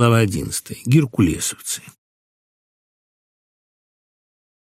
Глава 11. Геркулесовцы.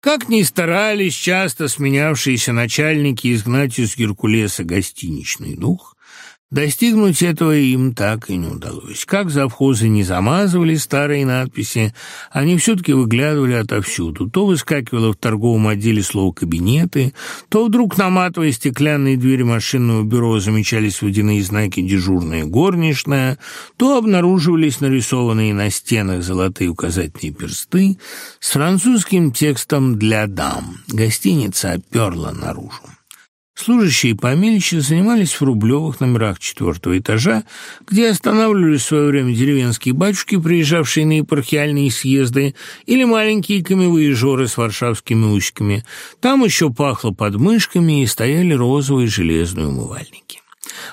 Как ни старались часто сменявшиеся начальники изгнать из Геркулеса гостиничный дух, Достигнуть этого им так и не удалось. Как завхозы не замазывали старые надписи, они все-таки выглядывали отовсюду. То выскакивало в торговом отделе слово «кабинеты», то вдруг, наматывая стеклянные двери машинного бюро, замечались водяные знаки «дежурная горничная», то обнаруживались нарисованные на стенах золотые указательные персты с французским текстом «для дам». Гостиница оперла наружу. Служащие помельче занимались в Рублевых номерах четвертого этажа, где останавливались в свое время деревенские батюшки, приезжавшие на епархиальные съезды, или маленькие камевые жоры с варшавскими усиками. Там еще пахло подмышками и стояли розовые железные умывальники.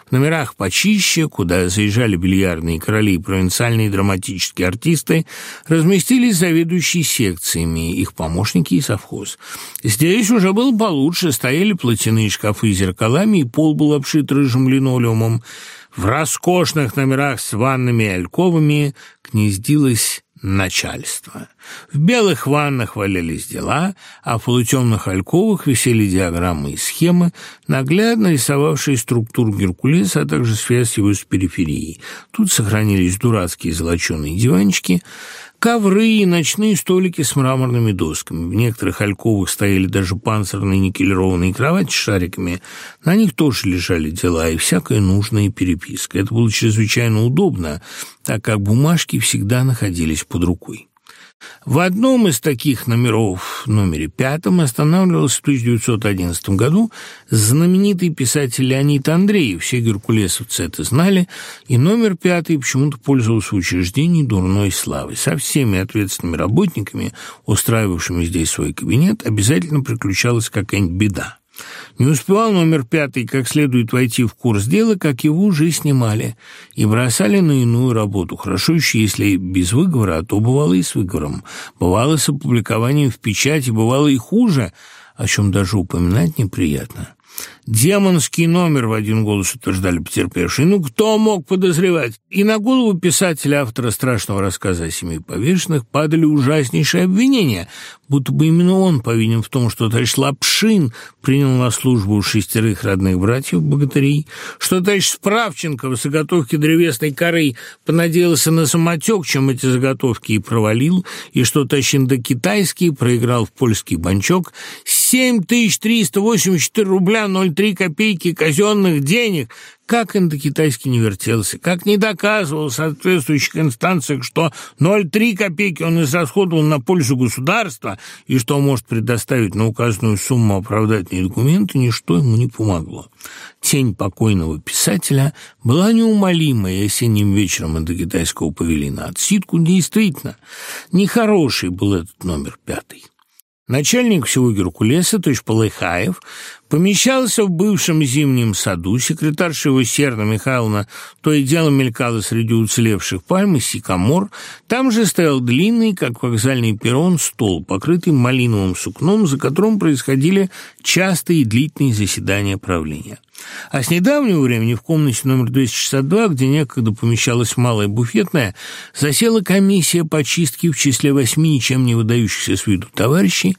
В номерах почище, куда заезжали бильярдные короли и провинциальные драматические артисты, разместились заведующие секциями, их помощники и совхоз. Здесь уже было получше, стояли платяные шкафы с зеркалами, и пол был обшит рыжим линолеумом. В роскошных номерах с ванными и альковами гнездилась начальство. В белых ваннах валялись дела, а в полутемных альковых висели диаграммы и схемы, наглядно рисовавшие структуру Геркулеса, а также связь его с периферией. Тут сохранились дурацкие золоченые диванчики – Ковры, ночные столики с мраморными досками. В некоторых альковых стояли даже панцирные никелированные кровати с шариками. На них тоже лежали дела и всякая нужная переписка. Это было чрезвычайно удобно, так как бумажки всегда находились под рукой. В одном из таких номеров, номере пятом, останавливался в 1911 году знаменитый писатель Леонид Андреев, все геркулесовцы это знали, и номер пятый почему-то пользовался в учреждении дурной славой. Со всеми ответственными работниками, устраивавшими здесь свой кабинет, обязательно приключалась какая-нибудь беда. Не успевал номер пятый как следует войти в курс дела, как его уже снимали и бросали на иную работу, хорошо еще если без выговора, а то бывало и с выговором. Бывало с опубликованием в печати, бывало и хуже, о чем даже упоминать неприятно. Демонский номер в один голос утверждали потерпевшие. Ну, кто мог подозревать? И на голову писателя, автора страшного рассказа о семи повешенных, падали ужаснейшие обвинения, будто бы именно он повинен в том, что товарищ Лапшин принял на службу у шестерых родных братьев-богатырей, что товарищ Справченко в заготовке древесной коры понадеялся на самотек, чем эти заготовки и провалил, и что товарищ индокитайский проиграл в польский банчок 7384 рубля 0 три копейки казенных денег, как индокитайский не вертелся, как не доказывал соответствующих инстанциях, что 0,3 копейки он израсходовал на пользу государства и что может предоставить на указанную сумму оправдательные документы, ничто ему не помогло. Тень покойного писателя была неумолимой осенним вечером индокитайского павильона. Отсидку действительно. Нехороший был этот номер пятый. Начальник всего Геркулеса, то есть Полыхаев, Помещался в бывшем зимнем саду секретарша его Серна Михайловна то и дело мелькала среди уцелевших пальм и сикамор. Там же стоял длинный, как вокзальный перрон, стол, покрытый малиновым сукном, за которым происходили частые и длительные заседания правления. А с недавнего времени в комнате номер 262, где некогда помещалась малая буфетная, засела комиссия по чистке в числе восьми ничем не выдающихся с виду товарищей,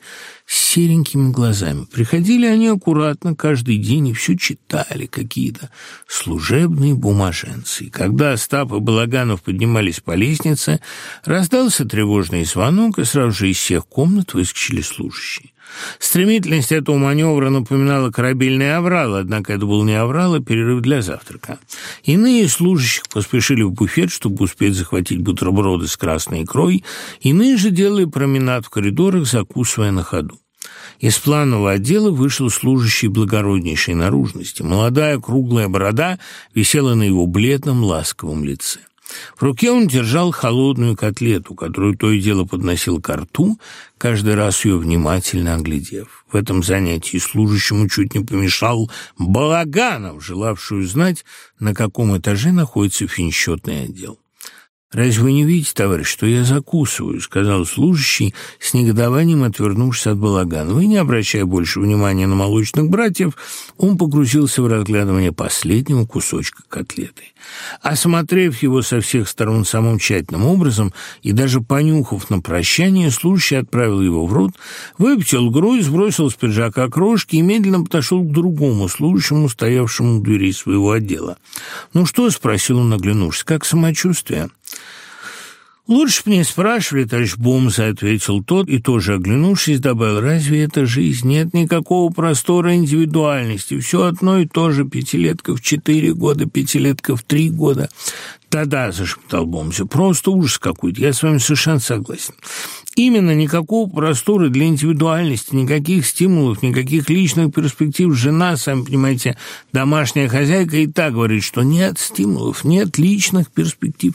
серенькими глазами. Приходили они аккуратно, каждый день и все читали какие-то служебные бумаженцы. И когда Остап и Балаганов поднимались по лестнице, раздался тревожный звонок, и сразу же из всех комнат выскочили служащие. Стремительность этого маневра напоминала корабельный аврал, однако это был не аврал, а перерыв для завтрака. Иные служащих поспешили в буфет, чтобы успеть захватить бутерброды с красной икрой, иные же делали променад в коридорах, закусывая на ходу. Из планового отдела вышел служащий благороднейшей наружности. Молодая круглая борода висела на его бледном ласковом лице. В руке он держал холодную котлету, которую то и дело подносил ко рту, каждый раз ее внимательно оглядев. В этом занятии служащему чуть не помешал Балаганов, желавший узнать, на каком этаже находится финчетный отдел. Разве не видите, товарищ, что я закусываю?» — сказал служащий, с негодованием отвернувшись от балагана. И не обращая больше внимания на молочных братьев, он погрузился в разглядывание последнего кусочка котлеты. Осмотрев его со всех сторон самым тщательным образом и даже понюхав на прощание, служащий отправил его в рот, выптил грудь, сбросил с пиджака крошки и медленно подошел к другому служащему, стоявшему у двери своего отдела. «Ну что?» — спросил он, оглянувшись. «Как самочувствие?» Лучше б не спрашивали, товарищ Бумс, — ответил тот и тоже оглянувшись добавил, — разве это жизнь? Нет никакого простора индивидуальности. Все одно и то же. Пятилетка в четыре года, пятилетка в три года. «Да-да», — зашептал Бомзи, — «просто ужас какой-то, я с вами совершенно согласен. Именно никакого простора для индивидуальности, никаких стимулов, никаких личных перспектив. Жена, сами понимаете, домашняя хозяйка и так говорит, что нет стимулов, нет личных перспектив».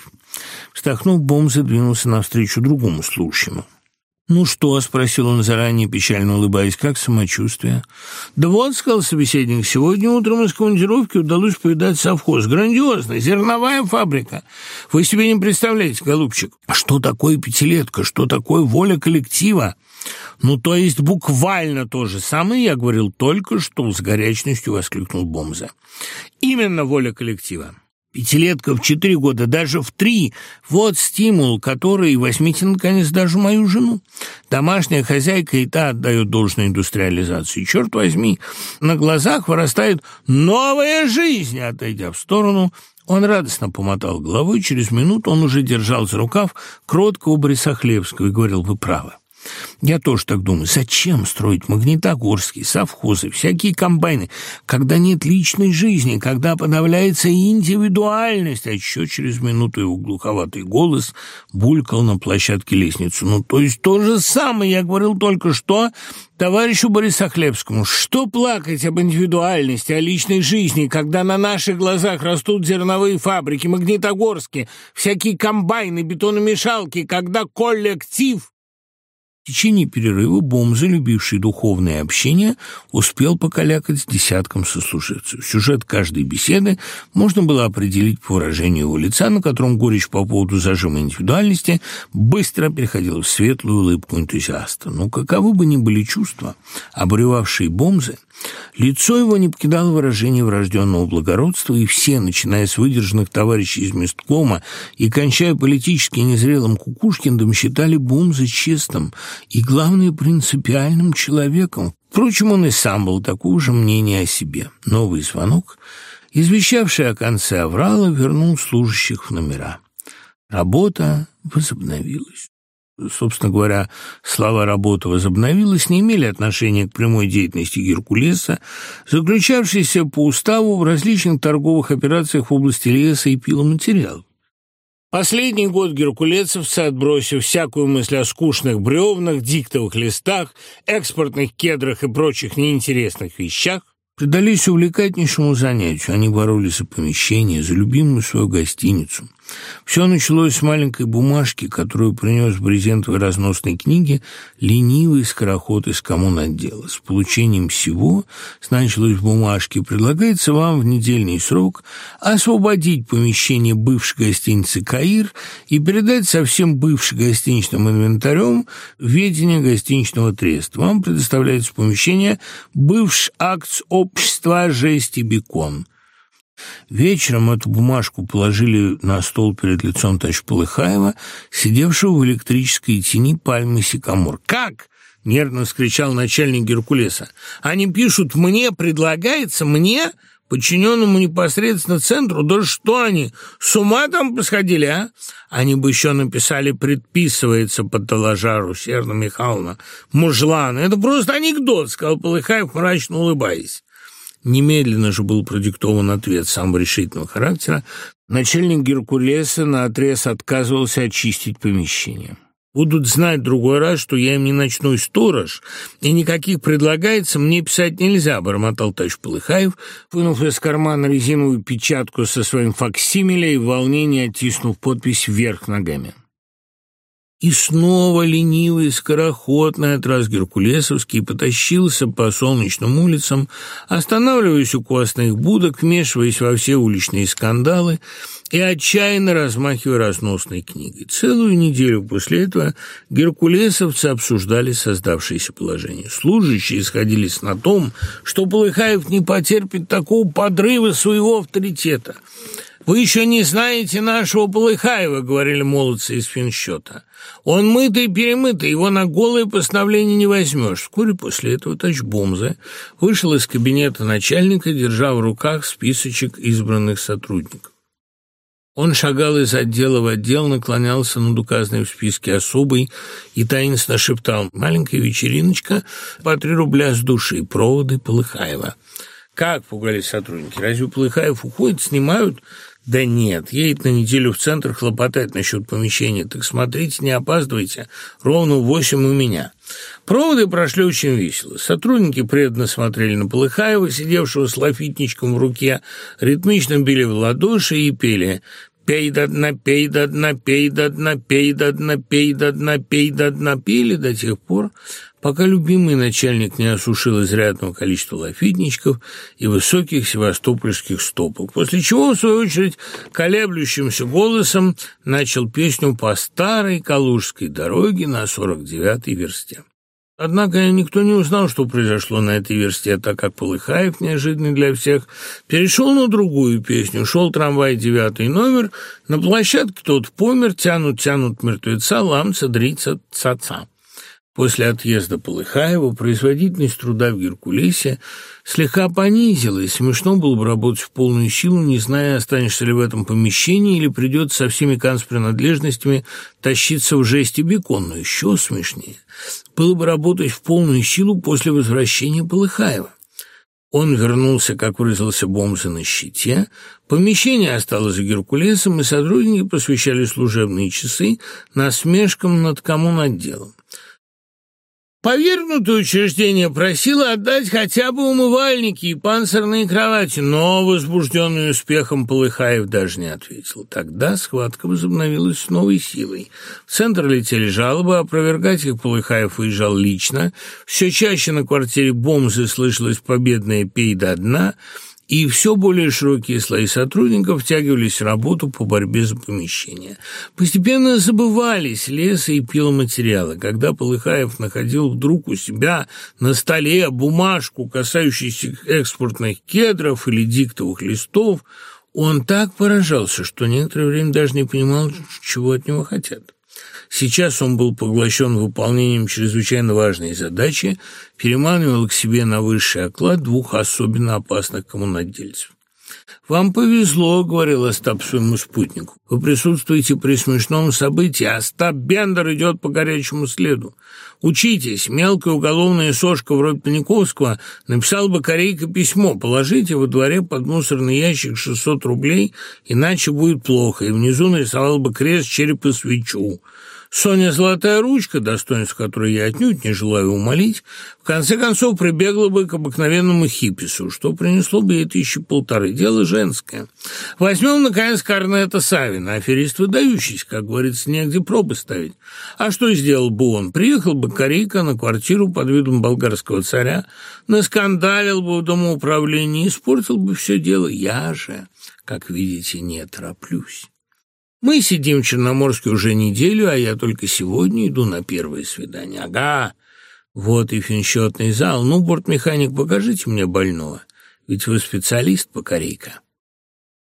Вздохнув, Бомзе двинулся навстречу другому слушающему. «Ну что?» — спросил он заранее, печально улыбаясь, «как самочувствие?» «Да вот», — сказал собеседник, — «сегодня утром из командировки удалось повидать совхоз. Грандиозно, зерновая фабрика. Вы себе не представляете, голубчик, а что такое пятилетка, что такое воля коллектива?» «Ну, то есть буквально то же самое я говорил только что», — с горячностью воскликнул Бомза. «Именно воля коллектива». Пятилетка в четыре года, даже в три. Вот стимул, который Восьмитин наконец даже мою жену. Домашняя хозяйка и та отдает должную индустриализации. Черт возьми, на глазах вырастает новая жизнь. Отойдя в сторону, он радостно помотал головой. Через минуту он уже держал за рукав кроткого Борисохлебского и говорил, вы правы. Я тоже так думаю. Зачем строить магнитогорские совхозы, всякие комбайны, когда нет личной жизни, когда подавляется индивидуальность? А еще через минуту его глуховатый голос булькал на площадке лестницу. Ну, то есть то же самое я говорил только что товарищу Борису Хлебскому. Что плакать об индивидуальности, о личной жизни, когда на наших глазах растут зерновые фабрики, Магнитогорские, всякие комбайны, бетономешалки, когда коллектив в течение перерыва Бомза, любивший духовное общение, успел покалякать с десятком сослуживцев. Сюжет каждой беседы можно было определить по выражению его лица, на котором горечь по поводу зажима индивидуальности быстро переходила в светлую улыбку энтузиаста. Но каковы бы ни были чувства, обревавшие Бомзы, Лицо его не покидало выражение врожденного благородства, и все, начиная с выдержанных товарищей из месткома и кончая политически незрелым Кукушкиндом, считали Бум за честным и, главное, принципиальным человеком. Впрочем, он и сам был такого же мнения о себе. Новый звонок, извещавший о конце аврала, вернул служащих в номера. Работа возобновилась собственно говоря, слова работы возобновилась, не имели отношения к прямой деятельности Геркулеса, заключавшейся по уставу в различных торговых операциях в области леса и пиломатериалов. Последний год геркулесовцы, отбросив всякую мысль о скучных бревнах, диктовых листах, экспортных кедрах и прочих неинтересных вещах, предались увлекательнейшему занятию. Они боролись за помещение, за любимую свою гостиницу – все началось с маленькой бумажки, которую принес брезент в разносной книге ленивый скороход из коммун отдела. С получением всего, с в бумажке предлагается вам в недельный срок освободить помещение бывшей гостиницы «Каир» и передать совсем бывший гостиничным инвентарем ведение гостиничного треста. Вам предоставляется помещение бывший акт общества «Жести Бекон». Вечером эту бумажку положили на стол перед лицом товарища Полыхаева, сидевшего в электрической тени пальмы сикамор. «Как?» — нервно вскричал начальник Геркулеса. «Они пишут «мне предлагается», «мне», подчиненному непосредственно центру. Да что они, с ума там посходили, а? Они бы еще написали «предписывается», — под жару Серна Михайловна. «Мужлан, это просто анекдот», — сказал Полыхаев, мрачно улыбаясь немедленно же был продиктован ответ самого решительного характера, начальник Геркулеса наотрез отказывался очистить помещение. Будут знать другой раз, что я им не ночной сторож, и никаких предлагается мне писать нельзя, — бормотал товарищ Полыхаев, вынув из кармана резиновую печатку со своим факсимиле и в волнении оттиснув подпись вверх ногами и снова ленивый скорохотный отрас геркулесовский потащился по солнечным улицам, останавливаясь у костных будок, вмешиваясь во все уличные скандалы и отчаянно размахивая разносной книгой. Целую неделю после этого геркулесовцы обсуждали создавшееся положение. Служащие сходились на том, что Полыхаев не потерпит такого подрыва своего авторитета – вы еще не знаете нашего Полыхаева, говорили молодцы из финсчета. Он мытый и перемытый, его на голое постановление не возьмешь. Вскоре после этого Тачбомза вышел из кабинета начальника, держа в руках списочек избранных сотрудников. Он шагал из отдела в отдел, наклонялся над указанной в списке особой и таинственно шептал «Маленькая вечериночка по три рубля с души, проводы Полыхаева». Как пугались сотрудники? Разве Полыхаев уходит, снимают? Да нет, едет на неделю в центр хлопотать насчет помещения. Так смотрите, не опаздывайте. Ровно в восемь у меня. Проводы прошли очень весело. Сотрудники преданно смотрели на Полыхаева, сидевшего с лафитничком в руке, ритмично били в ладоши и пели пейдатна пейдатна пейдатна пейдатна пейдатна пейдатна пели до тех пор, пока любимый начальник не осушил изрядного количества лафитничков и высоких севастопольских стопок, после чего, в свою очередь, колеблющимся голосом начал песню по старой Калужской дороге на сорок девятой версте. Однако никто не узнал, что произошло на этой версте, так как Полыхаев, неожиданно для всех, перешел на другую песню. Шел трамвай девятый номер, на площадке тот помер, тянут-тянут мертвеца, ламца, дрится, цаца. -ца. После отъезда Полыхаева производительность труда в Геркулесе слегка понизилась, смешно было бы работать в полную силу, не зная, останешься ли в этом помещении или придется со всеми канцпринадлежностями тащиться в жесть и бекон, но еще смешнее было бы работать в полную силу после возвращения Полыхаева. Он вернулся, как выразился Бомза, на щите. Помещение осталось за Геркулесом, и сотрудники посвящали служебные часы насмешкам над коммунотделом. Повернутую учреждение просила отдать хотя бы умывальники и панцирные кровати, но возбужденный успехом Полыхаев даже не ответил. Тогда схватка возобновилась с новой силой. В центр летели жалобы, опровергать их Полыхаев уезжал лично. Все чаще на квартире Бомзы слышалось победное «пей до дна», и все более широкие слои сотрудников втягивались в работу по борьбе за помещение. Постепенно забывались лес и пиломатериалы. Когда Полыхаев находил вдруг у себя на столе бумажку, касающуюся экспортных кедров или диктовых листов, он так поражался, что некоторое время даже не понимал, чего от него хотят. Сейчас он был поглощен выполнением чрезвычайно важной задачи, переманивал к себе на высший оклад двух особенно опасных коммунодельцев. «Вам повезло», — говорил Остап своему спутнику. «Вы присутствуете при смешном событии. Остап Бендер идет по горячему следу. Учитесь, мелкая уголовная сошка вроде Паниковского написал бы корейка письмо. Положите во дворе под мусорный ящик 600 рублей, иначе будет плохо. И внизу нарисовал бы крест, череп и свечу. Соня Золотая Ручка, достоинство которой я отнюдь не желаю умолить, в конце концов прибегла бы к обыкновенному хипису, что принесло бы ей тысячи полторы. Дело женское. Возьмем, наконец, карнета Савина, аферист выдающийся, как говорится, негде пробы ставить. А что сделал бы он? Приехал бы Корейка на квартиру под видом болгарского царя, наскандалил бы в домоуправлении, испортил бы все дело. Я же, как видите, не тороплюсь. Мы сидим в Черноморске уже неделю, а я только сегодня иду на первое свидание. Ага, вот и финсчетный зал. Ну, бортмеханик, покажите мне больного, ведь вы специалист по корейка.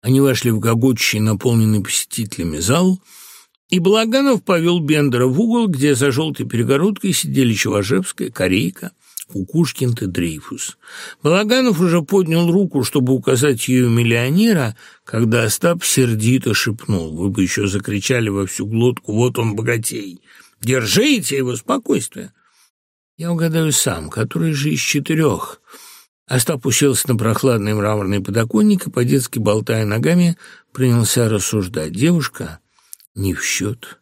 Они вошли в гогочущий, наполненный посетителями зал, и Благанов повел Бендера в угол, где за желтой перегородкой сидели Чеважевская, корейка — Кукушкин и Дрейфус. Балаганов уже поднял руку, чтобы указать ее миллионера, когда Остап сердито шепнул. Вы бы еще закричали во всю глотку «Вот он, богатей!» «Держите его спокойствие!» Я угадаю сам, который же из четырех. Остап уселся на прохладный мраморный подоконник и, по-детски болтая ногами, принялся рассуждать. Девушка не в счет.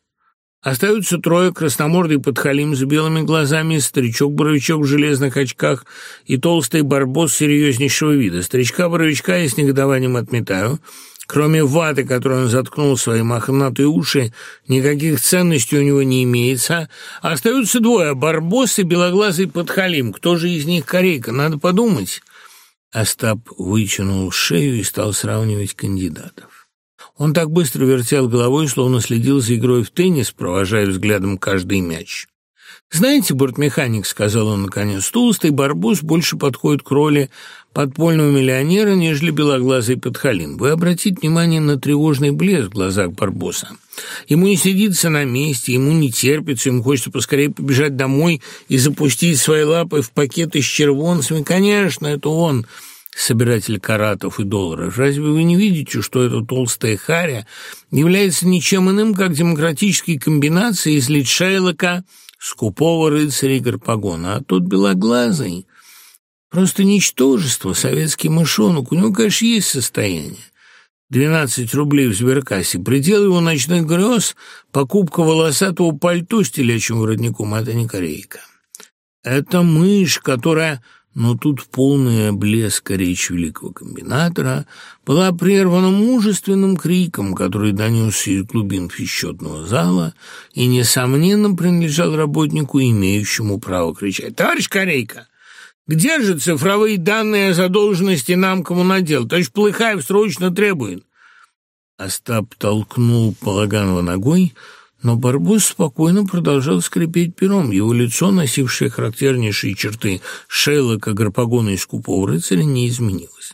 Остаются трое, красномордый подхалим с белыми глазами, старичок-боровичок в железных очках и толстый барбос серьезнейшего вида. Старичка-боровичка я с негодованием отметаю. Кроме ваты, которую он заткнул свои мохнатые уши, никаких ценностей у него не имеется. Остаются двое – барбос и белоглазый подхалим. Кто же из них корейка? Надо подумать. Остап вытянул шею и стал сравнивать кандидатов. Он так быстро вертел головой, словно следил за игрой в теннис, провожая взглядом каждый мяч. «Знаете, бортмеханик», — сказал он наконец, — «толстый барбус больше подходит к роли подпольного миллионера, нежели белоглазый подхалин. Вы обратите внимание на тревожный блеск в глазах барбуса. Ему не сидится на месте, ему не терпится, ему хочется поскорее побежать домой и запустить свои лапы в пакеты с червонцами. Конечно, это он» собиратель каратов и долларов. Разве вы не видите, что эта толстая харя является ничем иным, как демократической комбинацией из лиц Шейлока, скупого рыцаря и гарпагона? А тот белоглазый. Просто ничтожество, советский мышонок. У него, конечно, есть состояние. 12 рублей в сберкассе. Предел его ночных грез – покупка волосатого пальто с телячьим воротником. Это не корейка. Это мышь, которая но тут полная блеска речь великого комбинатора была прервана мужественным криком, который донесся из глубин пищетного зала и, несомненно, принадлежал работнику, имеющему право кричать «Товарищ Корейка!» «Где же цифровые данные о задолженности нам коммунодел? Товарищ Плыхаев срочно требует!» Остап толкнул Полаганова ногой, но борьбу спокойно продолжал скрипеть пером. Его лицо, носившее характернейшие черты Шейлока, Гарпагона и Скупого рыцаря, не изменилось.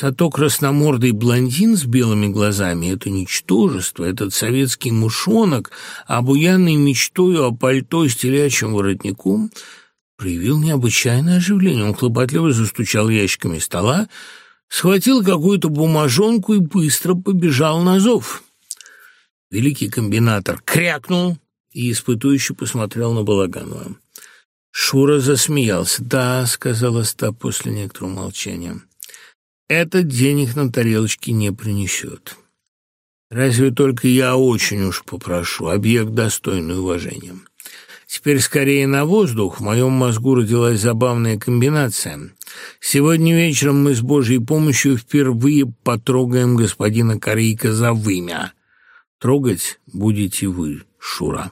Зато красномордый блондин с белыми глазами — это ничтожество, этот советский мышонок, обуянный мечтою о пальто с телячьим воротником, проявил необычайное оживление. Он хлопотливо застучал ящиками стола, схватил какую-то бумажонку и быстро побежал на зов великий комбинатор, крякнул и испытующе посмотрел на Балаганова. Шура засмеялся. «Да», — сказал Ста после некоторого молчания, — «это денег на тарелочке не принесет. Разве только я очень уж попрошу, объект достойный уважения». Теперь скорее на воздух. В моем мозгу родилась забавная комбинация. Сегодня вечером мы с Божьей помощью впервые потрогаем господина Корейка за вымя трогать будете вы, Шура.